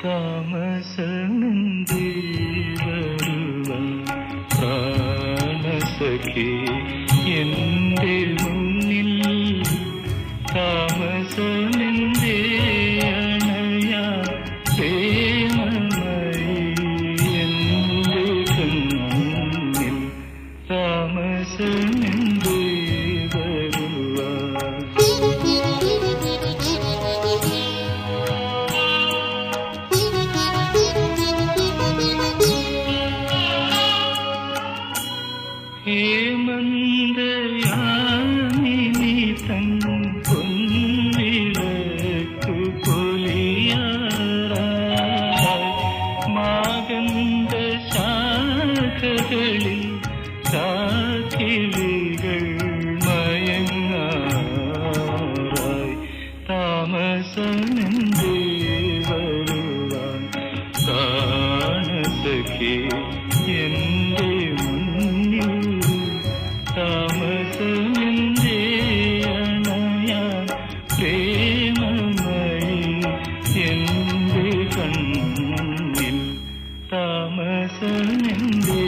താമസമെന്തേ വരുവാൻ പ്രാണസഖി എന്റെ മുന്നിൽ താമസമെന്തേ ഹേമന്തയാമിനി തൻ പൊലിയാറായി മാകന്ത ശാഖകളിൽ ചാക്കിളികൾ മയങ്ങാറായി. താമസമെന്തേ വരുവാൻ കാണസഖി. എന്റെ പ്രേമമയി എന്റെ കണ്ണിൽ താമസമെന്തേ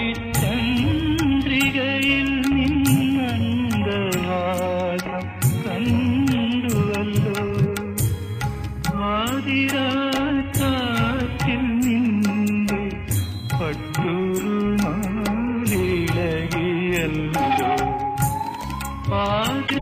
പട്ടൊരു മാലിളകിയല്ലോ പാതി